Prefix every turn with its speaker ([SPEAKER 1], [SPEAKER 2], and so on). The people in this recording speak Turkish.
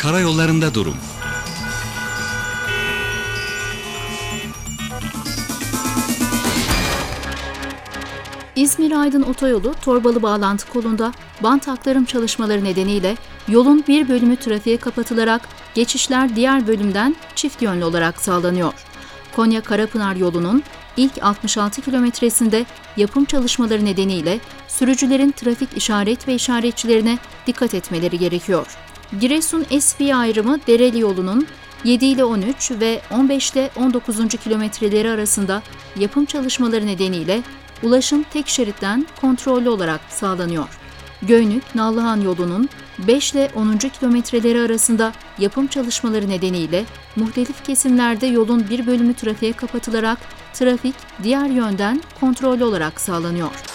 [SPEAKER 1] Karayollarında durum.
[SPEAKER 2] İzmir-Aydın otoyolu Torbalı bağlantı kolunda bant aktarım çalışmaları nedeniyle yolun bir bölümü trafiğe kapatılarak geçişler diğer bölümden çift yönlü olarak sağlanıyor. Konya Karapınar yolunun ilk 66 kilometresinde yapım çalışmaları nedeniyle sürücülerin trafik işaret ve işaretçilerine dikkat etmeleri gerekiyor. Giresun SV ayrımı Dereli yolunun 7 ile 13 ve 15 ile 19. kilometreleri arasında yapım çalışmaları nedeniyle ulaşım tek şeritten kontrollü olarak sağlanıyor. Göynük Nallıhan yolunun 5 ile 10. kilometreleri arasında yapım çalışmaları nedeniyle muhtelif kesimlerde yolun bir bölümü trafiğe kapatılarak trafik diğer yönden kontrollü olarak sağlanıyor.